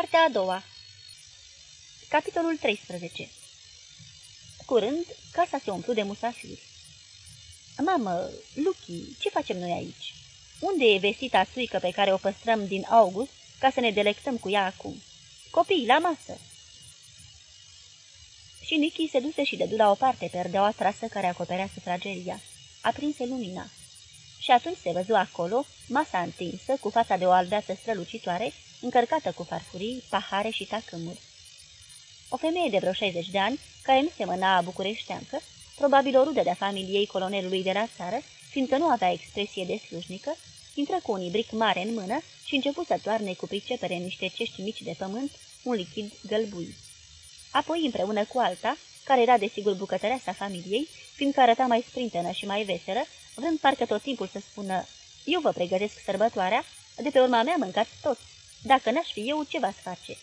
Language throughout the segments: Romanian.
Partea a doua Capitolul 13 Curând, casa se umplu de musafiri. Mamă, Luchi, ce facem noi aici? Unde e vestita suică pe care o păstrăm din august ca să ne delectăm cu ea acum? Copii, la masă! Și Nichi se duse și dedu la o parte perdeaua trasă care acoperea sufrageria. Aprinse lumina. Și atunci se văzu acolo masa întinsă, cu fața de o albeață strălucitoare, încărcată cu farfurii, pahare și tacâmuri. O femeie de vreo 60 de ani, care nu semăna bucureșteancă, probabil o rudă de-a familiei colonelului de la țară, fiindcă nu avea expresie de slujnică, intră cu un ibric mare în mână și început să toarne cu pricepere niște cești mici de pământ, un lichid gălbui. Apoi, împreună cu alta, care era desigur bucătăreasa familiei, fiindcă arăta mai sprintenă și mai veselă, vrând parcă tot timpul să spună, eu vă pregătesc sărbătoarea, de pe urma mea mâncați toți, dacă n-aș fi eu, ce v-ați face?"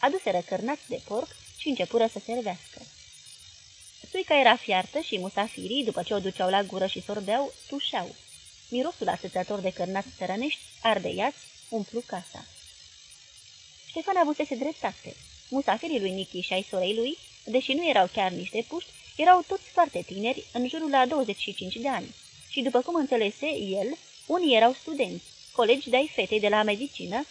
Aduseră cărnați de porc și începură să servească. Suica era fiartă și musafirii, după ce o duceau la gură și sorbeau, tușeau. Mirosul asățător de cărnați țărănești, ardeiați, umplu casa. Ștefan avusese dreptate. Musafirii lui Nichi și ai sorei lui, deși nu erau chiar niște puști, erau toți foarte tineri, în jurul la 25 de ani. Și după cum înțelese el, unii erau studenți, colegi de-ai fetei de la medicină,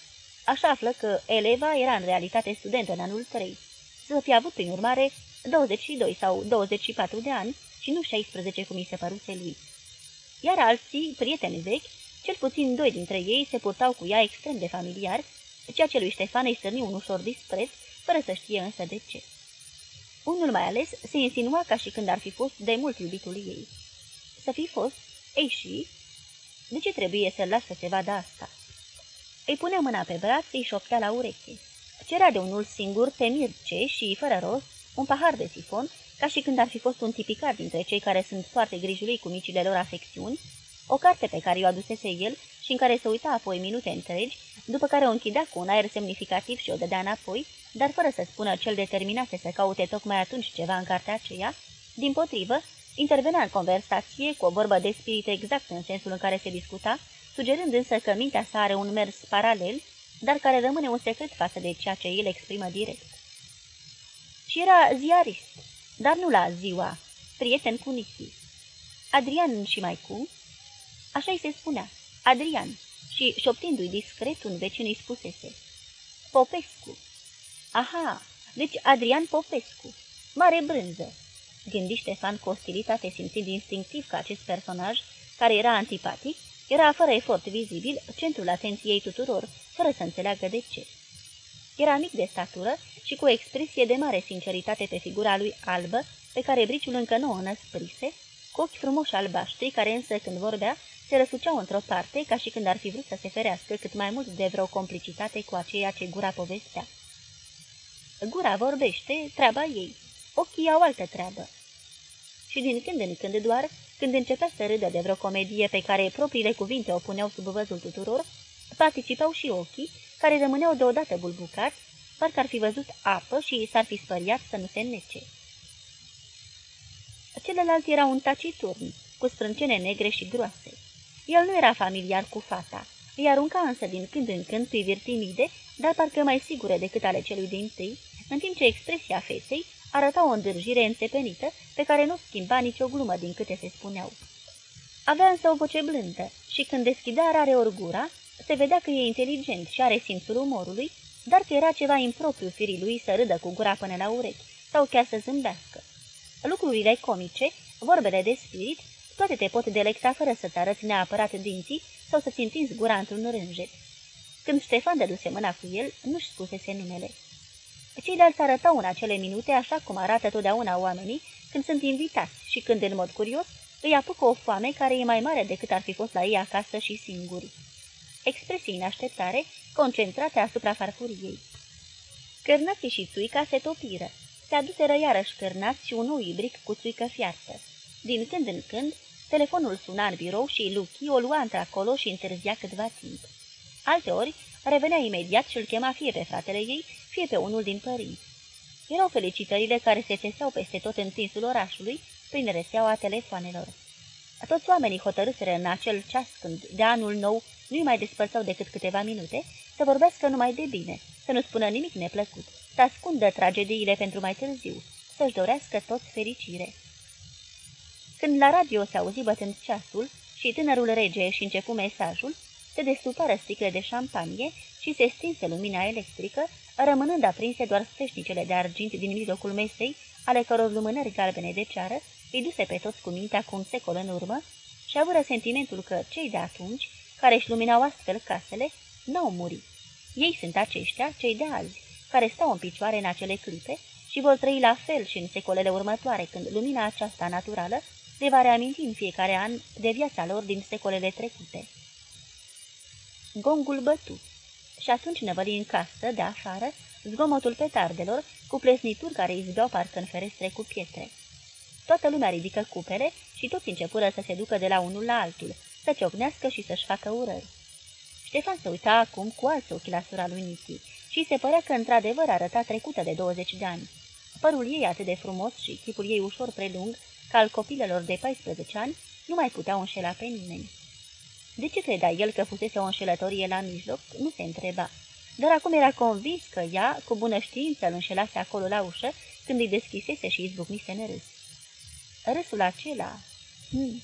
așa află că eleva era în realitate studentă în anul 3. Să fi avut, prin urmare, 22 sau 24 de ani și nu 16 cum i se păruse lui. Iar alții, prieteni vechi, cel puțin doi dintre ei se purtau cu ea extrem de familiar, ceea ce lui Ștefan îi stârni un ușor dispreț, fără să știe însă de ce. Unul mai ales se insinua ca și când ar fi fost de mult iubitul ei. Să fi fost, ei și... De ce trebuie să-l las să se vadă asta? Îi punea mâna pe braț, îi șoptea la ureche. Cerea de unul singur, temirce și, fără rost, un pahar de sifon, ca și când ar fi fost un tipicar dintre cei care sunt foarte grijulii cu micile lor afecțiuni, o carte pe care o adusese el și în care se uita apoi minute întregi, după care o închidea cu un aer semnificativ și o dădea înapoi, dar fără să spună cel determinase să caute tocmai atunci ceva în cartea aceea, din potrivă, intervenea în conversație cu o vorbă de spirit exact în sensul în care se discuta, sugerând însă că mintea sa are un mers paralel, dar care rămâne un secret față de ceea ce el exprimă direct. Și era ziarist, dar nu la ziua, prieten cu Nichi. Adrian și mai cum? Așa îi se spunea, Adrian, și șoptindu-i discret un vecin îi spusese. Popescu. Aha, deci Adrian Popescu. Mare brânză. Gândi Ștefan cu ostilitate simțind instinctiv că acest personaj, care era antipatic, era fără efort vizibil centrul atenției tuturor, fără să înțeleagă de ce. Era mic de statură și cu o expresie de mare sinceritate pe figura lui albă, pe care briciul încă nu o năsprise, cu ochi frumoși albaștri, care însă când vorbea se răsuceau într-o parte, ca și când ar fi vrut să se ferească cât mai mult de vreo complicitate cu aceea ce gura povestea. Gura vorbește, treaba ei, ochii au altă treabă. Și din când în când doar, când începea să râdă de vreo comedie pe care propriile cuvinte o puneau sub văzul tuturor, participau și ochii, care rămâneau deodată bulbucați, parcă ar fi văzut apă și s-ar fi spăriat să nu se nece. Celălalt era un taciturn, cu sprâncene negre și groase. El nu era familiar cu fata, îi arunca însă din când în când priviri timide, dar parcă mai sigure decât ale celui din tâi, în timp ce expresia feței arăta o îndârjire înțepenită, pe care nu schimba nicio glumă din câte se spuneau. Avea însă o voce blândă și când deschidea rare ori gura, se vedea că e inteligent și are simțul umorului, dar că era ceva impropriu firii lui să râdă cu gura până la urechi sau chiar să zâmbească. Lucrurile comice, vorbele de spirit, toate te pot delecta fără să-ți arăți neapărat dinții sau să-ți întinzi gura într-un rânjet. Când Ștefan dăduse mâna cu el, nu-și spusese numele. Ceilalți arătau în acele minute așa cum arată totdeauna oamenii când sunt invitați și când, în mod curios, îi apucă o foame care e mai mare decât ar fi fost la ei acasă și singuri. Expresii în așteptare, concentrate asupra farfuriei. Cărnații și țuica se topiră. Se aduseră iarăși cărnați și un nou ibric cu țuică fiartă. Din când în când, telefonul suna în birou și Luchi o lua într-acolo și întârzia câtva timp. Alteori, revenea imediat și îl chema fie pe fratele ei, fie pe unul din părinți. Erau felicitările care se țeseau peste tot întinsul orașului, prin rețeaua telefoanelor. Toți oamenii hotărâsără în acel ceas când, de anul nou, nu-i mai despărțau decât câteva minute, să vorbească numai de bine, să nu spună nimic neplăcut, să ascundă tragediile pentru mai târziu, să-și dorească toți fericire. Când la radio se auzi bătând ceasul și tânărul rege și începu mesajul, se destupară sticle de șampanie și se stinse lumina electrică, rămânând aprinse doar sfeșnicele de argint din mijlocul mesei, ale căror lumânări galbene de ceară îi duse pe toți cu mintea cu un secol în urmă și avură sentimentul că cei de atunci, care își luminau astfel casele, n-au murit. Ei sunt aceștia, cei de azi, care stau în picioare în acele clipe și vor trăi la fel și în secolele următoare, când lumina aceasta naturală le va reaminti în fiecare an de viața lor din secolele trecute. Gongul bătu și atunci năvăli în casă, de afară, zgomotul petardelor, cu plesnituri care izbeau parcă în ferestre cu pietre. Toată lumea ridică cupele și toți începură să se ducă de la unul la altul, să ciocnească și să-și facă urări. Ștefan se uita acum cu alți ochi la sora lui Nichi și se părea că într-adevăr arăta trecută de 20 de ani. Părul ei atât de frumos și chipul ei ușor prelung, ca al copilelor de 14 ani, nu mai puteau înșela pe nimeni. De ce credea el că fusese o înșelătorie la mijloc, nu se întreba. Dar acum era convins că ea, cu bună știință, îl înșelase acolo la ușă, când îi deschisese și izbucnise în râs. Râsul acela... Hmm.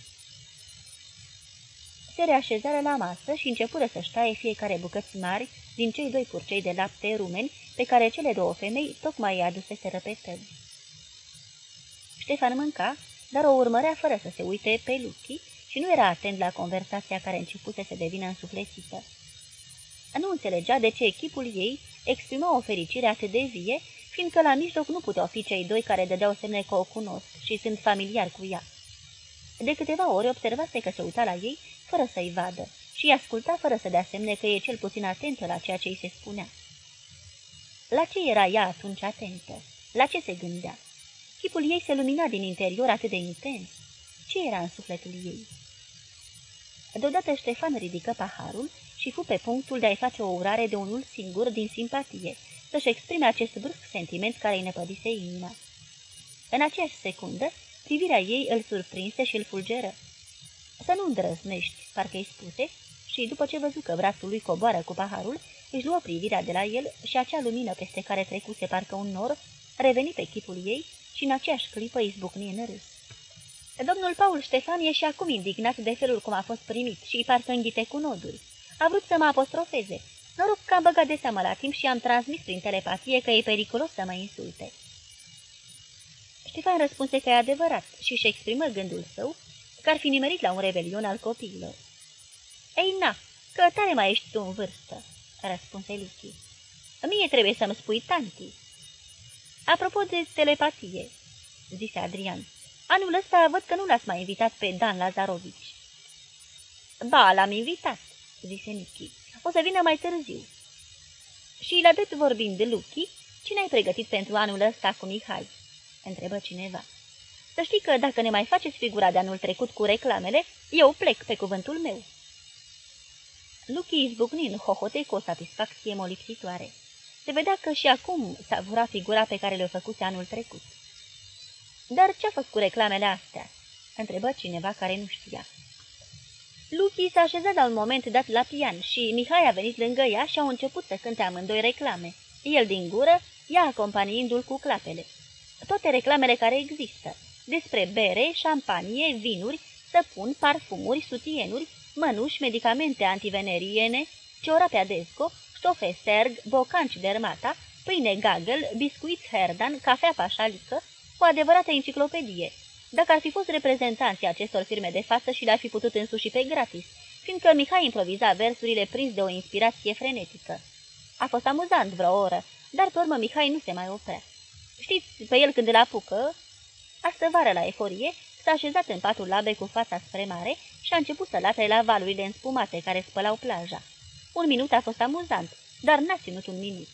Se reașezară la masă și începură să-și taie fiecare bucăți mari din cei doi purcei de lapte rumeni pe care cele două femei tocmai i aduseseră pe tăbi. Ștefan mânca, dar o urmărea fără să se uite pe Luchi și nu era atent la conversația care începuse să devină însuflețită. Nu înțelegea de ce echipul ei exprimă o fericire atât de vie, fiindcă la mijloc nu puteau fi cei doi care dădeau semne că o cunosc și sunt familiar cu ea. De câteva ori observase că se uita la ei fără să-i vadă și asculta fără să dea semne că e cel puțin atentă la ceea ce îi se spunea. La ce era ea atunci atentă? La ce se gândea? Chipul ei se lumina din interior atât de intens. Ce era în sufletul ei? Deodată Ștefan ridică paharul și fu pe punctul de a-i face o urare de unul singur din simpatie, să-și exprime acest brusc sentiment care îi năpădise inima. În aceeași secundă, privirea ei îl surprinse și îl fulgeră. Să nu îndrăznești, parcă îi spuse, și după ce văzu că brațul lui coboară cu paharul, își luă privirea de la el și acea lumină peste care trecuse parcă un nor, reveni pe chipul ei și în aceeași clipă izbucni în râs. Domnul Paul Ștefan e și acum indignat de felul cum a fost primit și parcă înghite cu noduri. A vrut să mă apostrofeze. Noroc că am băgat de seamă la timp și am transmis prin telepatie că e periculos să mă insulte. Ștefan răspunse că e adevărat și își exprimă gândul său că ar fi nimerit la un rebelion al copiilor. Ei, na, că tare mai ești tu în vârstă, răspunse Luchi. Mie trebuie să-mi spui tanti. Apropo de telepatie, zise Adrian, anul ăsta văd că nu l-ați mai invitat pe Dan Lazarovici. Ba, l-am invitat, zise Nichi. O să vină mai târziu. Și la drept vorbind de Luchi, cine ai pregătit pentru anul ăsta cu Mihai? Întrebă cineva. Să știi că dacă ne mai faceți figura de anul trecut cu reclamele, eu plec pe cuvântul meu. Luchi izbucni în hohote cu o satisfacție molipsitoare. Se vedea că și acum savura figura pe care le-o făcuse anul trecut. Dar ce-a făcut cu reclamele astea?" întrebă cineva care nu știa. Luchi s-a așezat la un moment dat la pian și Mihai a venit lângă ea și au început să cânte amândoi reclame. El din gură, ea acompaniindu-l cu clapele. Toate reclamele care există, despre bere, șampanie, vinuri, săpun, parfumuri, sutienuri, mănuși, medicamente antiveneriene, ciorapea desco, stofe serg, bocanci dermata, pâine gagel, biscuiți herdan, cafea pașalică, o adevărată enciclopedie. Dacă ar fi fost reprezentanții acestor firme de față și le-ar fi putut însuși pe gratis, fiindcă Mihai improviza versurile prins de o inspirație frenetică. A fost amuzant vreo oră, dar pe urmă Mihai nu se mai oprea. Știți, pe el când îl apucă, astă vară la eforie, s-a așezat în patul labe cu fața spre mare și a început să latre la valurile înspumate care spălau plaja. Un minut a fost amuzant, dar n-a ținut un minut.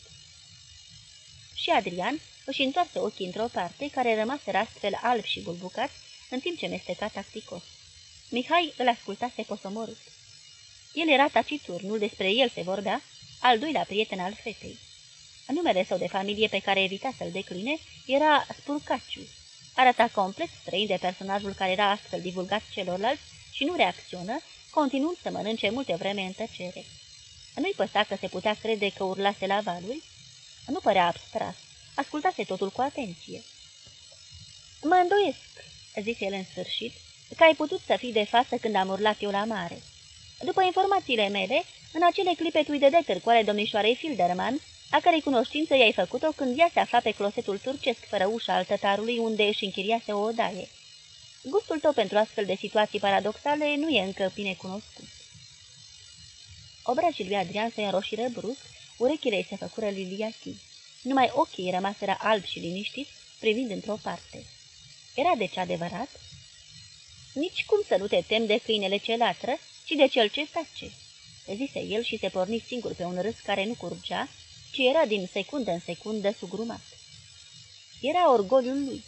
Și Adrian își întoarse ochii într-o parte, care rămaseră astfel alb și bulbucat, în timp ce mesteca tacticos. Mihai îl ascultase posomorât. El era taciturnul, despre el se vorbea, al doilea prieten al fetei. Numele său de familie pe care evita să-l decline era Spurcaciu. Arăta complet străin de personajul care era astfel divulgat celorlalți și nu reacționă, continuând să mănânce multe vreme în tăcere. Nu-i păsa că se putea crede că urlase la valuri, Nu părea abstras. Ascultase totul cu atenție. Mă îndoiesc, zise el în sfârșit, că ai putut să fii de față când am urlat eu la mare. După informațiile mele, în acele clipe tu-i de târcoare domnișoarei Filderman, a cărei cunoștință i-ai făcut-o când ea se afla pe closetul turcesc fără ușa al tătarului unde își închiriase o odaie. Gustul tău pentru astfel de situații paradoxale nu e încă bine cunoscut. Obrajii lui Adrian se înroșiră brusc, urechile îi se făcură liliachii. Numai ochii rămaseră albi și liniștiți, privind într-o parte. Era deci adevărat? Nici cum să nu te tem de câinele ce latră, ci de cel ce tace, zise el și se porni singur pe un râs care nu curgea, ci era din secundă în secundă sugrumat. Era orgoliul lui.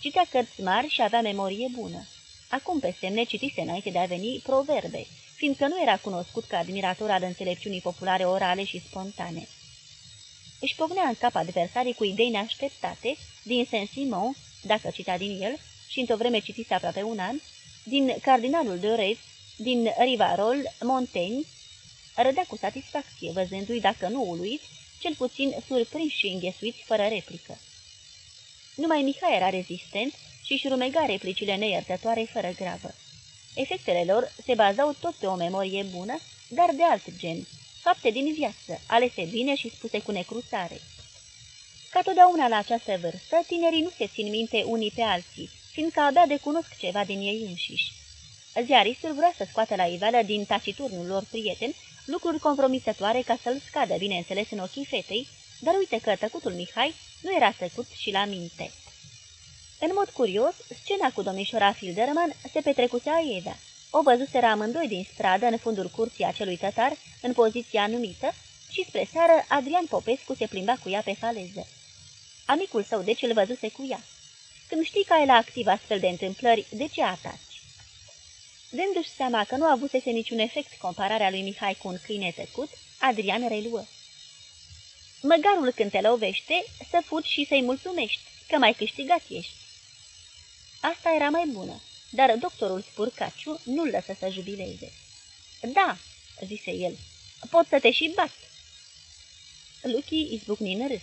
Citea cărți mari și avea memorie bună. Acum pe semne citise înainte de a veni proverbe, fiindcă nu era cunoscut ca admirator al înțelepciunii populare orale și spontane. Își pocnea în cap adversarii cu idei neașteptate, din Saint-Simon, dacă cita din el, și într-o vreme citise aproape un an, din Cardinalul de Retz, din Rivarol, Montaigne, râdea cu satisfacție, văzându-i, dacă nu uluiți, cel puțin surprinși și înghesuiți fără replică. Numai Mihai era rezistent și își rumega replicile neiertătoare fără gravă. Efectele lor se bazau tot pe o memorie bună, dar de alt gen, fapte din viață, alese bine și spuse cu necruțare. Ca totdeauna la această vârstă, tinerii nu se țin minte unii pe alții, fiindcă abia de cunosc ceva din ei înșiși. Ziaristul vrea să scoată la iveală din taciturnul lor prieten lucruri compromisătoare ca să-l scadă, bineînțeles, în ochii fetei, dar uite că tăcutul Mihai nu era tăcut și la minte. În mod curios, scena cu domnișoara Filderman se petrecuse aievea. O văzuseră amândoi din stradă în fundul curții acelui tătar, în poziția anumită, și spre seară Adrian Popescu se plimba cu ea pe faleză. Amicul său deci îl văzuse cu ea. Când știi că ai la activ astfel de întâmplări, de ce ataci? Dându-și seama că nu avusese niciun efect compararea lui Mihai cu un câine tăcut, Adrian reluă. Măgarul când te lovește, să fugi și să-i mulțumești, că mai câștigat ești. Asta era mai bună, dar doctorul Spurcaciu nu-l lăsă să jubileze. Da, zise el, pot să te și bat. Luchi izbucni în râs.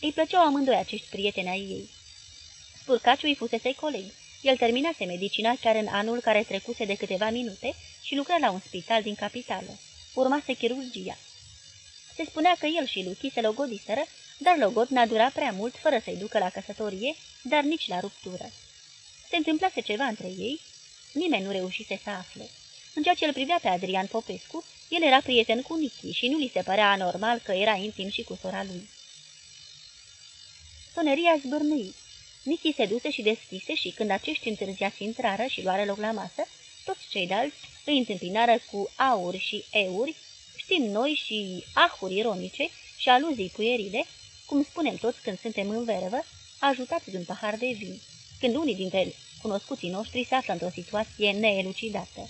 Îi plăceau amândoi acești prieteni ai ei. Spurcaciu îi fusese coleg. El terminase medicina chiar în anul care trecuse de câteva minute și lucra la un spital din capitală. Urmase chirurgia. Se spunea că el și Luchi se logodiseră, dar logot n-a durat prea mult fără să-i ducă la căsătorie, dar nici la ruptură. Se întâmplase ceva între ei, nimeni nu reușise să afle. În ceea ce îl privea pe Adrian Popescu, el era prieten cu Nichi și nu li se părea anormal că era intim și cu sora lui. Soneria zbârnâi. Nichi se duse și deschise și când acești întârziați intrară și luară loc la masă, toți ceilalți îi întâmpinară cu auri și euri, știm noi și ahuri ironice și aluzii puierile, cum spunem toți când suntem în vervă, ajutați de un pahar de vin, când unii dintre cunoscuții noștri se află într-o situație neelucidată.